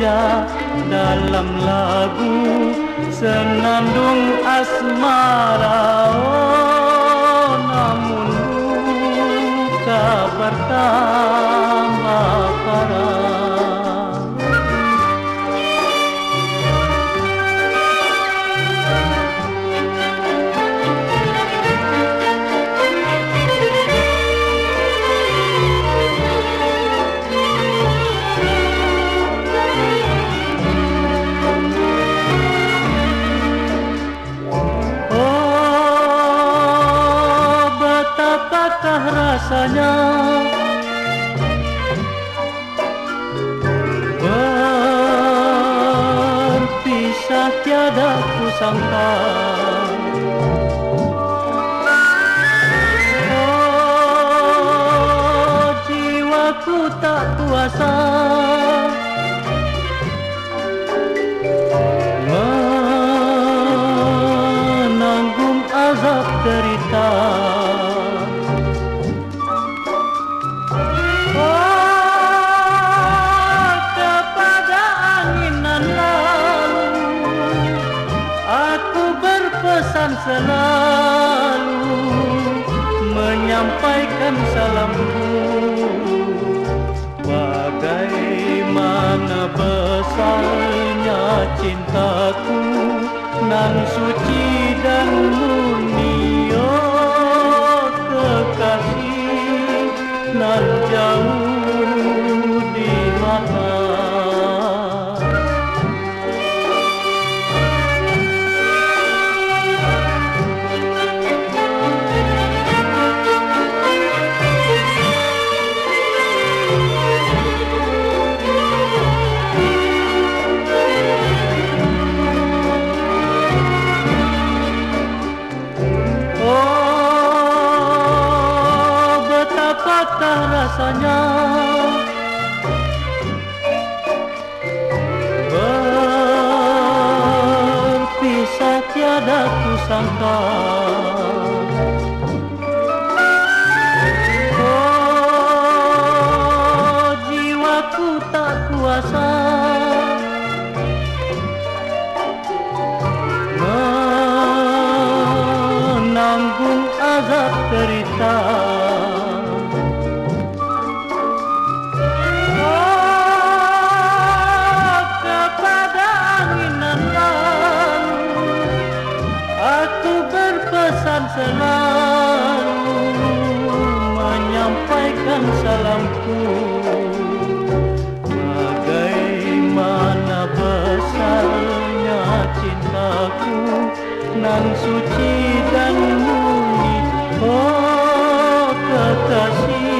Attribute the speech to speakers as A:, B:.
A: memuja dalam lagu senandung asmara. Oh, apakah rasanya. Berpisah tiada ku sangka. Oh jiwaku tak kuasa. Menanggung azab derita selalu menyampaikan salamku. Bagaimana besarnya cintaku nan suci dan rasanya Berpisah tiada ku Aku berpesan selalu Menyampaikan salamku. Bagaimana besarnya cintaku Nan suci dan mulia Oh kekasih.